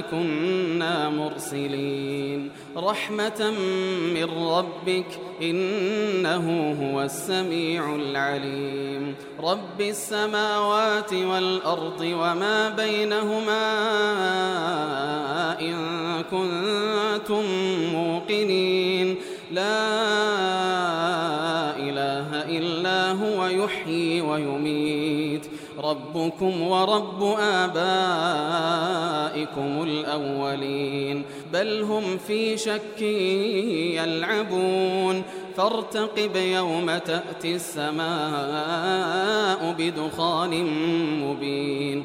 كنا مرسلين. رحمة من ربك إنه هو السميع العليم. رب السماوات والأرض وما بينهما إن كنتم موقنين. لا هو يحيي ويميت. ربكم ورب آبائكم الأولين. بل هم في شك يلعبون. فارتقب يوم تأتي السماء بدخان مبين.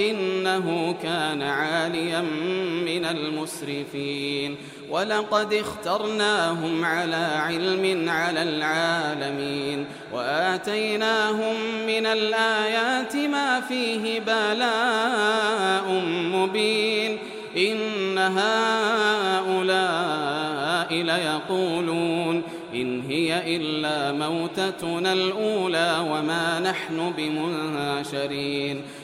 إنه كان عاليا من المسرفين. ولقد اخترناهم على علم على العالمين. وآتيناهم من الآيات ما فيه بلاء مبين. إن هؤلاء ليقولون إن هي إلا موتتنا الأولى وما نحن بمنشرين.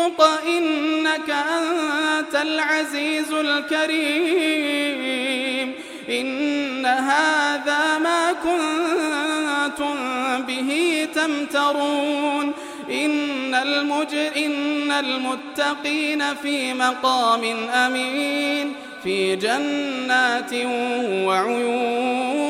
ذق إنك أنت العزيز الكريم. إن هذا ما كنتم به تمترون. إن, المجر إن المتقين في مقام أمين. في جنات وعيون.